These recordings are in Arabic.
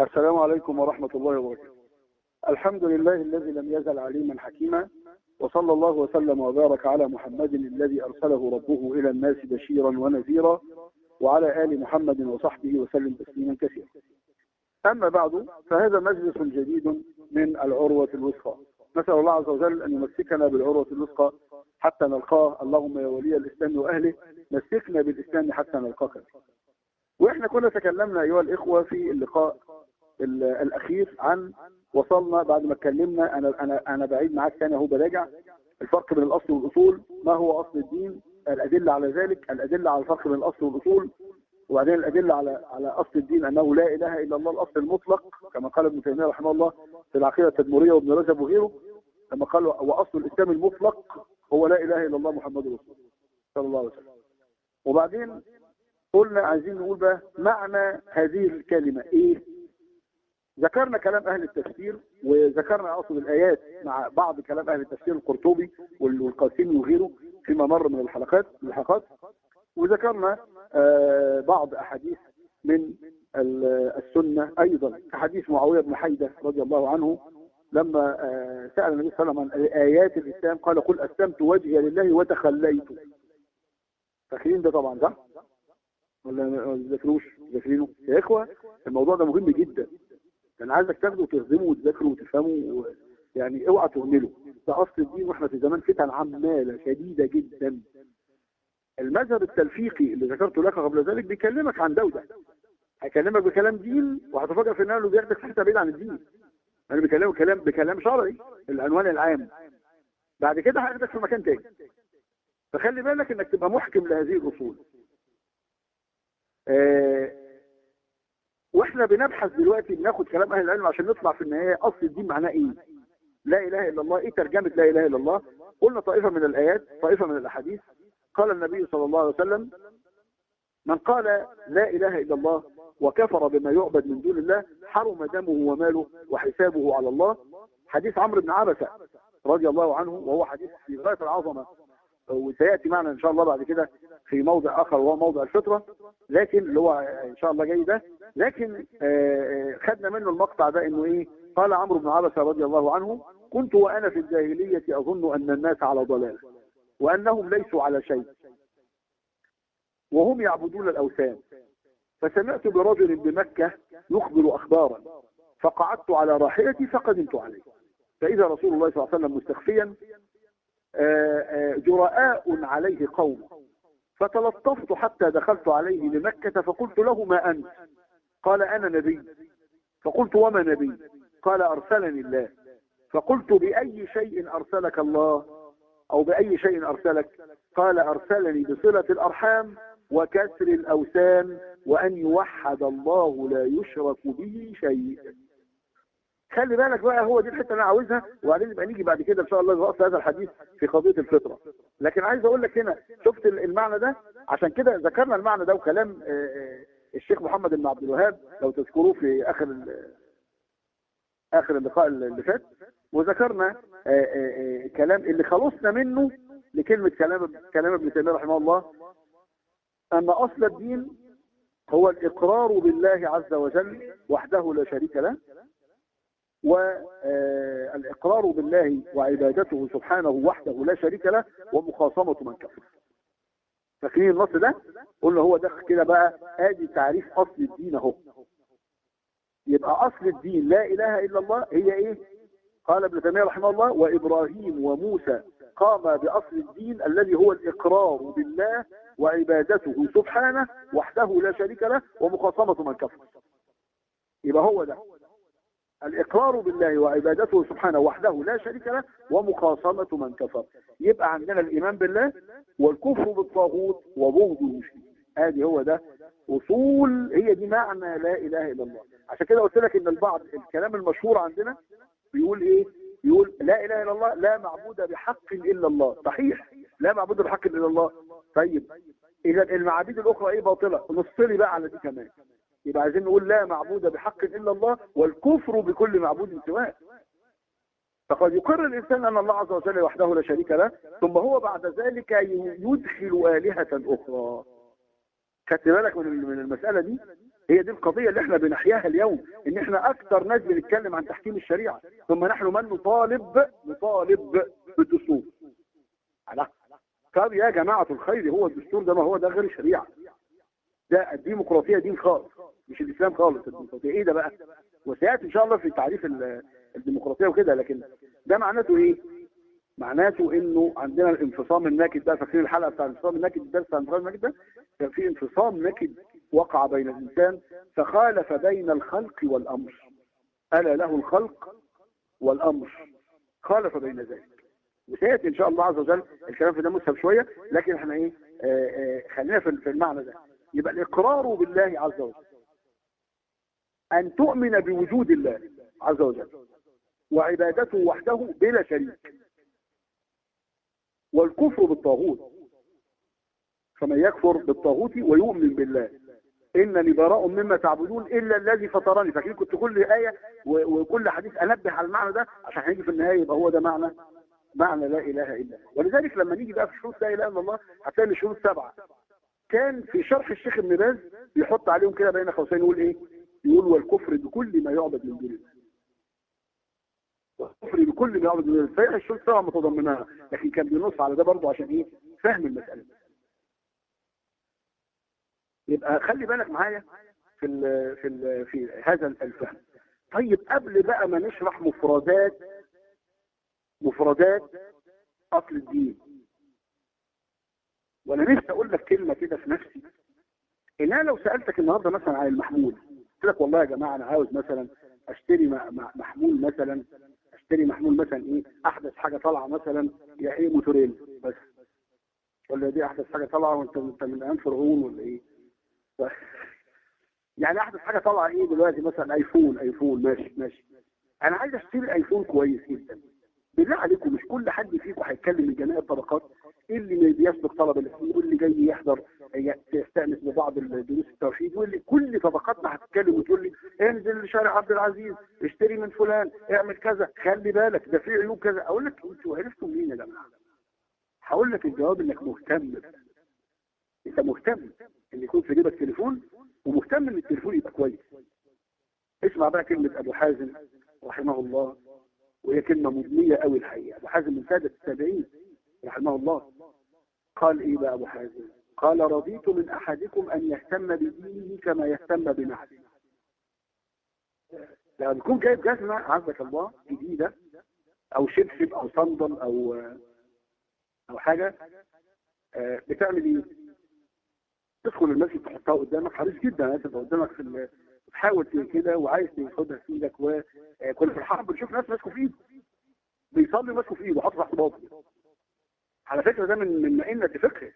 السلام عليكم ورحمة الله وبركاته. الحمد لله الذي لم يزل عليما حكيما وصلى الله وسلم وبارك على محمد الذي أرسله ربه إلى الناس بشيرا ونذيرا وعلى آل محمد وصحبه وسلم تسليما كثيرا. أما بعد فهذا مجلس جديد من العروة الوثقى. نسأل الله عز وجل أن يمسكنا بالعروة الوثقى حتى نلقاه. اللهم يا ولي الإسلام وأهله مسكنا بالإسلام حتى نلقاك. وإحنا كنا تكلمنا أيها الإخوة في اللقاء الأخير عن وصلنا بعد ما اتكلمنا أنا, أنا, أنا بعيد معاك ثاني أهو براجع. الفرق بين الأصل والأصول ما هو أصل الدين؟ الأدلة على ذلك الأدلة على الفرق بين الأصل والأصول وبعدين الأدلة على على أصل الدين أنه لا إله إلا الله الأصل المطلق كما قال ابن تيمية رحمه الله في العقيدة التدمرية وابن رجب وغيره لما قال وأصل الإسلام المطلق هو لا إله إلا الله محمد رسول الله صلى الله عليه وسلم. وبعدين قلنا عايزين نقول بقى معنى هذه الكلمة إيه؟ ذكرنا كلام أهل التفسير وذكرنا أصل الآيات مع بعض كلام أهل التفسير القرطبي والقاسمي وغيره فيما مر من الحلقات الحلقات. وذكرنا آه بعض أحاديث من السنة أيضا. كحديث معاوية بن حيدة رضي الله عنه لما آه سأل النبي صلى الله عليه وسلم عن آيات الإسلام قال قل أسلمت وجهي لله وتخليت. فاكرين ده طبعا صح؟ ولا ما تذكروش ذاكرينه؟ يا إخوة الموضوع ده مهم جدا. أنا عايزك تاخده وتهزمه وتذاكره وتفهمه. يعني اوعى تهمله. ده أصل الدين وإحنا في زمان فتن عمالة شديدة جدا. المذهب التلفيقي اللي ذكرته لك قبل ذلك بيكلمك عن ده وده هيكلمك بكلام دين وهتفاجئ في إنه بياخدك في حتة بعيد عن الدين. أنا بكلمك كلام بكلام شرعي العنوان العام. بعد كده هياخدك في مكان تاني. فخلي بالك إنك تبقى محكم لهذه الأصول. آه وإحنا بنبحث دلوقتي بناخد كلام أهل العلم عشان نطلع في النهاية أصل الدين معناه إيه؟ لا إله إلا الله. إيه ترجمة لا إله إلا الله؟ قلنا طائفة من الآيات طائفة من الأحاديث. قال النبي صلى الله عليه وسلم من قال لا إله إلا الله وكفر بما يعبد من دون الله حرم دمه وماله وحسابه على الله. حديث عمرو بن عبسة رضي الله عنه وهو حديث في غاية العظمة. وسياتي معنا إن شاء الله بعد كده في موضع آخر وهو موضع الفطرة لكن اللي هو إن شاء الله جاي ده. لكن خدنا منه المقطع ده إنه إيه؟ قال عمرو بن عبسه رضي الله عنه كنت وأنا في الجاهلية أظن أن الناس على ضلال وأنهم ليسوا على شيء وهم يعبدون الأوثان. فسمعت برجل بمكة يخبر أخبارا فقعدت على راحلتي فقدمت عليه. فإذا رسول الله صلى الله عليه وسلم مستخفيا جراء عليه قوم. فتلطفت حتى دخلت عليه لمكة فقلت له ما أنت؟ قال أنا نبي. فقلت وما نبي؟ قال أرسلني الله. فقلت بأي شيء أرسلك الله؟ أو بأي شيء أرسلك؟ قال أرسلني بصلة الأرحام وكسر الأوثان وأن يوحد الله لا يشرك به شيء. خلي بالك بقى هو دي الحتة اللي أنا عاوزها وبعدين نبقى نيجي بعد كده إن شاء الله لرأس هذا الحديث في قضية الفطرة. لكن عايز أقول لك هنا شفت المعنى ده؟ عشان كده ذكرنا المعنى ده وكلام الشيخ محمد بن عبد الوهاب لو تذكروه في آخر آخر اللقاء اللي فات وذكرنا كلام اللي خلصنا منه لكلمة كلام كلام ابن تيمية رحمه الله أن أصل الدين هو الإقرار بالله عز وجل وحده لا شريك له والإقرار بالله وعبادته سبحانه وحده لا شريك له ومخاصمة من كفر. فاكرين النص ده قلنا هو ده كده بقى آدي تعريف أصل الدين أهو. يبقى أصل الدين لا إله إلا الله هي إيه؟ قال ابن تيمية رحمه الله وإبراهيم وموسى قام بأصل الدين الذي هو الإقرار بالله وعبادته سبحانه وحده لا شريك له ومخاصمة من كفر. يبقى هو ده. الإقرار بالله وعبادته سبحانه وحده لا شريك له ومخاصمة من كفر. يبقى عندنا الإيمان بالله والكفر بالطاغوت وبغض المشركين آدي هو ده. أصول هي دي معنى لا إله إلا الله. عشان كده قلت لك إن البعض الكلام المشهور عندنا بيقول إيه؟ يقول لا إله إلا الله لا معبود بحق إلا الله. صحيح. لا معبود بحق إلا الله. طيب. إذا المعابد الأخرى إيه باطلة؟ نصلي بقى على دي كمان. يبقى عايزين نقول لا معبود بحق إلا الله والكفر بكل معبود سواه. فقد يقر الإنسان أن الله عز وجل وحده لا شريك له ثم هو بعد ذلك يدخل آلهة أخرى. خدت بالك من المسألة دي؟ هي دي القضية اللي إحنا بنحياها اليوم إن إحنا أكثر ناس بنتكلم عن تحكيم الشريعة ثم نحن من نطالب نطالب بالدستور. طب يا جماعة الخير هو الدستور ده ما هو ده غير شريعة ده الديمقراطية دين خالص. مش الإسلام خالص الديمقراطية. إيه ده بقى؟ وسيأتي إن شاء الله في تعريف الديمقراطية وكده لكن ده معناته إيه؟ معناته إنه عندنا الانفصام الناكد ده فاكرين الحلقة بتاع الانفصام الناكد الدرس بتاع الانفصام الناكد ده؟ كان في انفصام ناكد وقع بين الإنسان فخالف بين الخلق والأمر. ألا له الخلق والأمر. خالف بين ذلك. وسيأتي إن شاء الله عز وجل الكلام في ده مسهب شوية لكن إحنا إيه؟ آآ آآ خلينا في المعنى ده. يبقى الإقرار بالله عز وجل. أن تؤمن بوجود الله عز وجل وعبادته وحده بلا شريك والكفر بالطاغوت فمن يكفر بالطاغوت ويؤمن بالله. إنني براء مما تعبدون إلا الذي فطرني. فاكرين كنت كل آية وكل حديث أنبه على المعنى ده عشان هيجي في النهاية يبقى هو ده معنى معنى لا إله إلا الله. ولذلك لما نيجي بقى في شروط لا إله إلا الله هتلاقي الشروط سبعة. كان في شرح الشيخ ابن باز بيحط عليهم كده بين قوسين يقول إيه؟ يقول والكفر بكل ما يعبد من دون الله والكفر بكل ما يعبد من دون الله صحيح الشروط سبعه متضمنها لكن كان بينص على ده برضه عشان إيه؟ فهم المسألة. يبقى خلي بالك معايا في ال في ال في هذا الفهم. طيب قبل بقى ما نشرح مفردات مفردات أصل الدين. وأنا نفسي أقول لك كلمة كده في نفسي. إن أنا لو سألتك النهارده مثلا عن المحمول قلت لك والله يا جماعة أنا عاوز مثلا أشتري محمول مثلا أشتري محمول مثلا إيه أحدث حاجة طالعة مثلا يا إيه موتورين بس. ولا دي أحدث حاجة طالعة وأنت أنت من أيام فرعون ولا إيه؟ ف... يعني أحدث حاجة طالعة إيه دلوقتي مثلا آيفون آيفون ماشي ماشي. أنا عايز أشتري آيفون كويس جدا. بالله عليكم مش كل حد فيكم هيتكلم من جميع الطبقات. اللي بيسبق طلب العلم واللي جاي يحضر يستأنس ببعض دروس التوحيد واللي كل طبقاتنا هتتكلم وتقول لي انزل لشارع عبد العزيز اشتري من فلان اعمل كذا خلي بالك ده في عيوب كذا. أقول لك أنتوا عرفتوا منين يا جماعة؟ هقول لك الجواب إنك مهتم. أنت مهتم إن يكون في جيبك تليفون ومهتم إن التليفون يبقى كويس. اسمع بقى كلمة أبو حازم رحمه الله. وهي كلمة مبنية قوي الحقيقة. أبو حازم من سادة التابعين رحمه الله. قال إيه بقى أبو حازم؟ قال رضيت من أحدكم أن يهتم بدينه كما يهتم بنفسه. لما بيكون جايب جزمة عزك الله جديدة أو شبشب أو صندل أو أو حاجة؟ بتعمل إيه؟ تدخل المسجد تحطها قدامك حريص جدا تبقى قدامك في تحاول كده وعايز تاخدها في إيدك وكل في الحرب بنشوف ناس ماسكوا في ايده. بيصلي ماسكوا في ايده حاطط تحت على فكرة ده من من مئنة فقه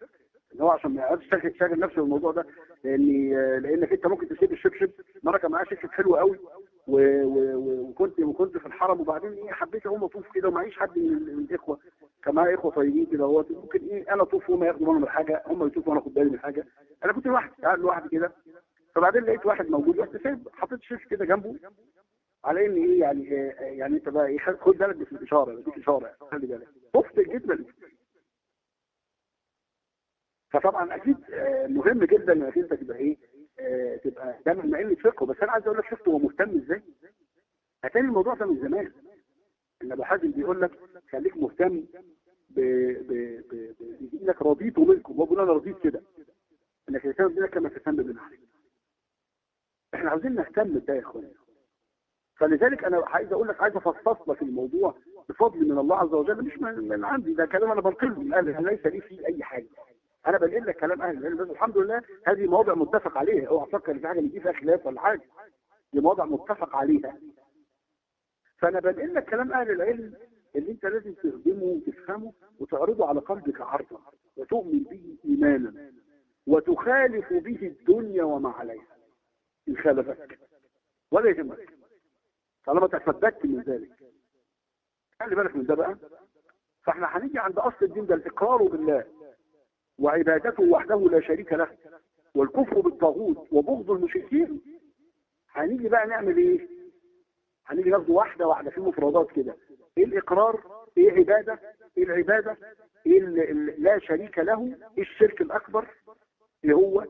إن هو عشان ما يقعدش شاغل نفسه بالموضوع ده لأن لأنك أنت ممكن تسيب الشبشب. مرة كان معايا شبشب حلو قوي وكنت وكنت في الحرم وبعدين إيه حبيت اقوم اطوف كده ومعيش حد من الإخوة. كان معايا إخوة طيبين كده ممكن إيه أنا أطوف وهم ياخدوا منهم الحاجة هم يطوفوا وأنا أخد بالي من الحاجة. أنا كنت لوحدي قاعد لوحدي كده. فبعدين لقيت واحد موجود رحت سايب حطيت شيش كده جنبه على إن إيه يعني إيه يعني أنت بقى إيه خد بالك بس الاشاره بديك إشارة خلي بالك. خفت جدا. فطبعا أكيد مهم جدا إنك أنت تبقى إيه تبقى ده من مقل فقه بس أنا عايز أقول لك شفت هو مهتم إزاي؟ هتاني الموضوع ده من زمان. إن أبو حازم بيقول لك خليك مهتم بدينك رضيت منكم هو بيقول أنا رضيت كده. إنك تهتم بدينك كما تهتم بنفسك إحنا عاوزين نهتم بده يا اخوانا فلذلك أنا عايز أقول لك عايز افصص لك الموضوع بفضل من الله عز وجل. مش من, عندي ده كلام أنا بنقله من أهل ليس لي فيه اي حاجة. أنا بنقل لك كلام أهل العلم الحمد لله هذه مواضع متفق عليها. اوعى تفكر في حاجة اللي فيها خلاف ولا حاجة. دي مواضع متفق عليها. فانا بنقل لك كلام أهل العلم اللي انت لازم تخدمه وتفهمه وتعرضه على قلبك عرضا وتؤمن به إيمانا وتخالف به الدنيا وما عليها. إن خالفك ولا يهمك. طالما تثبت من ذلك. خلي بالك من ده بقى. فإحنا هنيجي عند أصل الدين ده الإقرار بالله. وعبادته وحده لا شريك له. والكفر بالطاغوت وبغض المشركين. هنيجي بقى نعمل إيه؟ هنيجي ناخده واحدة واحدة في مفردات كده. إيه الإقرار؟ إيه عبادة؟ إيه العبادة؟ إيه لا شريك له. إيه الشرك الأكبر؟ اللي هو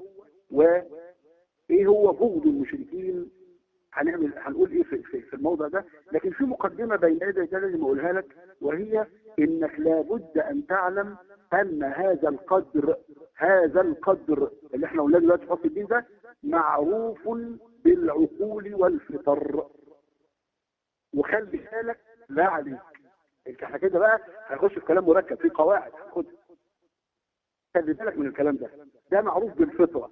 إيه هو بغض المشركين؟ هنعمل هنقول إيه في, في, في الموضع ده؟ لكن في مقدمة بين يدي ده لازم أقولها لك وهي إنك لابد أن تعلم أن هذا القدر هذا القدر اللي إحنا قلنا دلوقتي في الدين ده معروف بالعقول والفطر. وخلي بالك لا عليك. انت إحنا كده بقى هنخش في كلام مركب في قواعد خد خلي بالك من الكلام ده. ده معروف بالفطرة.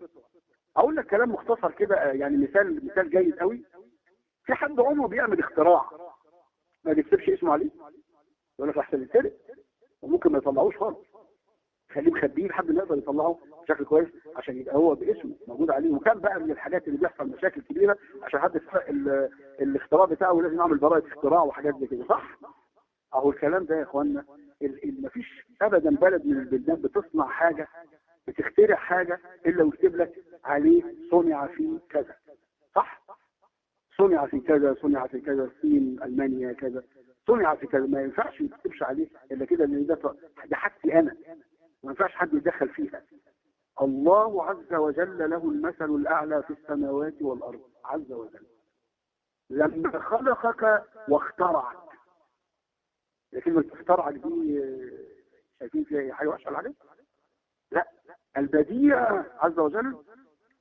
أقول لك كلام مختصر كده يعني مثال مثال جيد قوي. في حد عمره بيعمل اختراع ما بيكتبش اسمه عليه؟ يقول لك أحسن يتسرق وممكن ما يطلعوش خالص. خليه مخبيه لحد ما يقدر يطلعه بشكل كويس عشان يبقى هو باسمه موجود عليه. وكان بقى من الحاجات اللي بيحصل مشاكل كبيرة عشان حد يسرق الاختراع بتاعه ولازم يعمل براءه اختراع وحاجات زي كده. صح؟ أهو الكلام ده يا إخوانا مفيش ابدا بلد من البلدان بتصنع حاجة بتخترع حاجة إلا ويكتب لك عليه صنع في كذا. صح؟ صنع في كذا صنع في كذا الصين ألمانيا كذا. صنع في كذا. ما ينفعش ما تكتبش عليه إلا كده ان ده ده حاجتي أنا. ما ينفعش حد يتدخل فيها. الله عز وجل له المثل الأعلى في السماوات والأرض. عز وجل. لما خلقك واخترعك. لكن اخترعك دي شايفين فيها حاجة وحشة لا. البديع عز وجل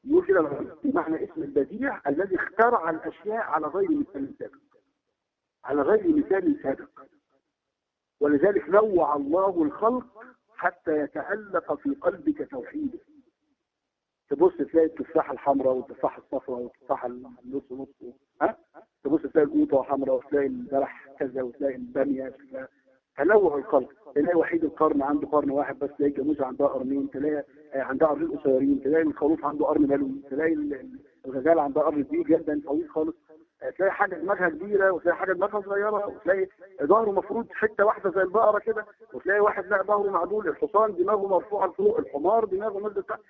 يقول كده معنى اسم البديع الذي اخترع الأشياء على غير مثال سابق. على غير مثال سابق. ولذلك نوع الله الخلق حتى يتألق في قلبك توحيده. تبص تلاقي التفاحة الحمراء والتفاحة الصفراء والتفاحة النص نص ها؟ تبص تلاقي القوطة حمراء وتلاقي البلح كذا وتلاقي البامية تنوع الخلق تلاقي وحيد القرن عنده قرن واحد بس تلاقي الجاموسة عندها قرنين تلاقي عندها قرنين قصيرين تلاقي الخروف عنده قرن ملوي تلاقي الغزالة عندها قرن كبير جدا طويل خالص. تلاقي حاجة دماغها كبيرة وتلاقي حاجة دماغها صغيرة وتلاقي ظهره مفروض حتة واحدة زي البقرة كده وتلاقي واحد لا ظهره معدول الحصان دماغه مرفوعة لفوق الحمار دماغه تحت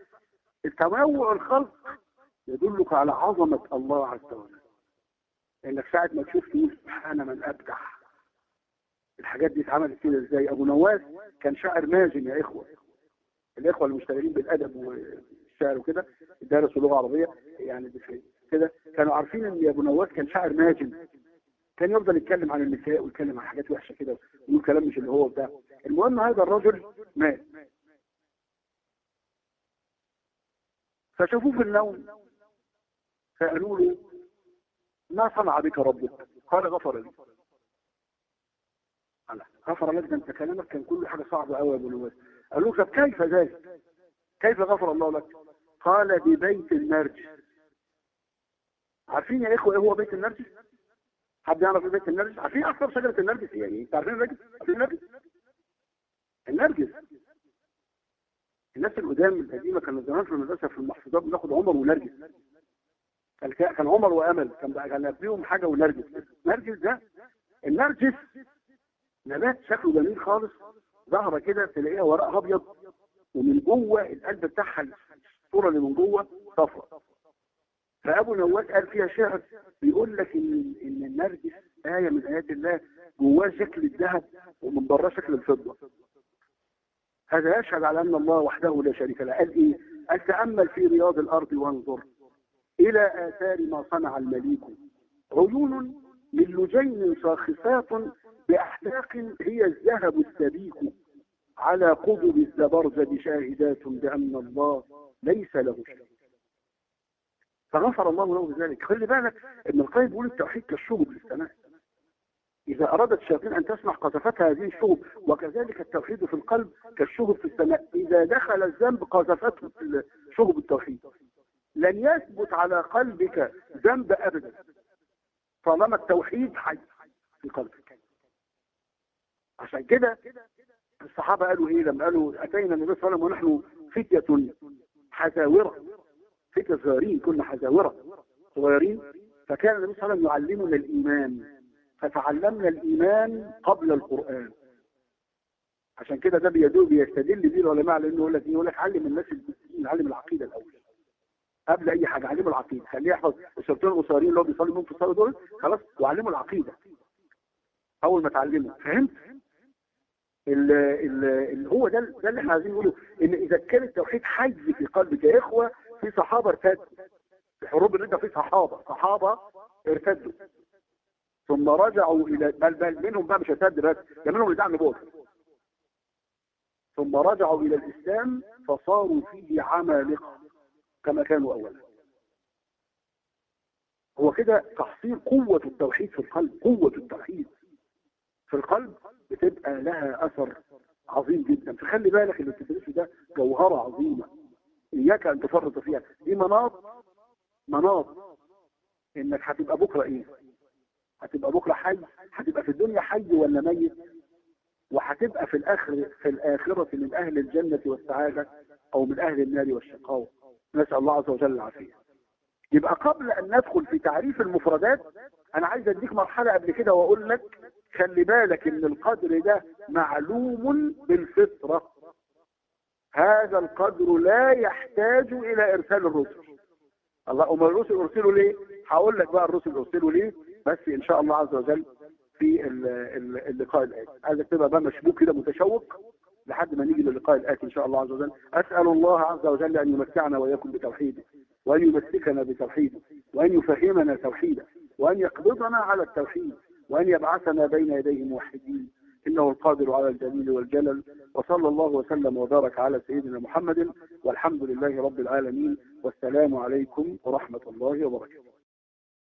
التنوع الخلق يدلك على عظمة الله عز وجل. لانك ساعة ما تشوف تقول سبحان من أبدع. الحاجات دي اتعملت كده إزاي؟ أبو نواس كان شاعر ماجن يا إخوة. الإخوة المشتغلين بالأدب والشعر وكده درسوا لغة عربية يعني كده. كانوا عارفين إن أبو نواس كان شاعر ماجن كان يفضل يتكلم عن النساء ويتكلم عن حاجات وحشة كده ويقول كلام مش اللي هو بتاع. المهم هذا الرجل مات. فشافوه في النوم. فقالوا له ما صنع بك ربك؟ قال غفر لي. غفر لك ده أنت كلامك كان كله حاجة صعبة قوي يا أبو نواس قالوا له طب كيف ذلك؟ كيف غفر الله لك؟ قال ببيت النرجس عارفين يا إخوة إيه هو بيت النرجس حد يعرف إيه بيت النرجس عارفين أكثر شجرة النرجس يعني أنت عارفين النرجس عارفين النرجس النرجس الناس القدام القديمة كانوا زمان في المدرسة في المحفوظات بناخد عمر ونرجس كان عمر وأمل. كان بقى كان حاجة ونرجس نرجس ده النرجس نبات شكله جميل خالص. ظهره كده تلاقيها ورقها أبيض. ومن جوه القلب بتاعها الصورة اللي من جوه صفرا فأبو نواس قال فيها شعر بيقول لك إن إن النرجس آية من آيات الله جواه شكل الذهب ومن بره شكل الفضة. هذا يشهد على أن الله وحده لا شريك له. قال إيه؟ قال تأمل في رياض الأرض وانظر إلى آثار ما صنع المليك. عيون من لجين شاخصات باحداق هي الذهب السبيك على قضب الزبرجد شاهدات بأن الله ليس له شريك. فغفر الله له بذلك خلي بالك ابن القيم بيقول التوحيد كالشهب في السماء. إذا أرادت الشياطين أن تسمع قذفتها هذه الشهب وكذلك التوحيد في القلب كالشهب في السماء. إذا دخل الذنب قذفته شهب التوحيد. لن يثبت على قلبك ذنب أبدا. طالما التوحيد حي في قلبك. عشان كده الصحابة قالوا إيه؟ لما قالوا أتينا النبي صلى الله عليه وسلم ونحن فتية حزاورة فتية صغيرين كنا حزاورة صغيرين. فكان النبي صلى الله عليه وسلم يعلمنا الإيمان. فتعلمنا الإيمان قبل القرآن. عشان كده ده بيدل بيستدل بيه العلماء على إنه يقول لك يقول لك علم الناس المسلمين علم العقيدة الأول. قبل أي حاجة علموا العقيدة. خليه يحفظ الشرطين القصيرين اللي هو بيصلي منهم في الصلاة دول خلاص وعلموا العقيدة. أول ما تعلموا فهمت؟ ال ال ال هو ده ده اللي إحنا عايزين نقوله إن إذا كان التوحيد حي في قلبك يا إخوة في صحابة ارتدوا. في حروب الردة في صحابة صحابة ارتدوا. ثم رجعوا إلى بل بل منهم بقى مش ارتد بس ده منهم اللي دعم بوكر ثم رجعوا إلى الإسلام فصاروا فيه عمالقة كما كانوا أولا. هو كده تحصيل قوة التوحيد في القلب قوة التوحيد في القلب. بتبقى لها أثر عظيم جدا. فخلي بالك اللي بتدرسه ده جوهرة عظيمة. إياك أن تفرط فيها. دي مناط مناط إنك هتبقى بكرة إيه؟ هتبقى بكرة حي. هتبقى في الدنيا حي ولا ميت؟ وهتبقى في الآخر في الآخرة من أهل الجنة والسعادة أو من أهل النار والشقاوة. نسأل الله عز وجل العافية. يبقى قبل أن ندخل في تعريف المفردات أنا عايز أديك مرحلة قبل كده وأقول لك خلي بالك إن القدر ده معلوم بالفطرة. هذا القدر لا يحتاج إلى إرسال الرسل. الله أم الرسل أرسلوا ليه؟ هقول لك بقى الرسل أرسلوا ليه؟ بس إن شاء الله عز وجل في اللقاء الآتي. عايزك تبقى بقى مشبوك كده متشوق لحد ما نيجي للقاء الآتي إن شاء الله عز وجل. أسأل الله عز وجل أن يمتعنا وإياكم بتوحيده وأن يمسكنا بتوحيده وأن يفهمنا توحيده وأن يقبضنا على التوحيد. وأن يبعثنا بين يديه موحدين إنه القادر على الجليل والجلل وصلى الله وسلم وبارك على سيدنا محمد والحمد لله رب العالمين والسلام عليكم ورحمة الله وبركاته.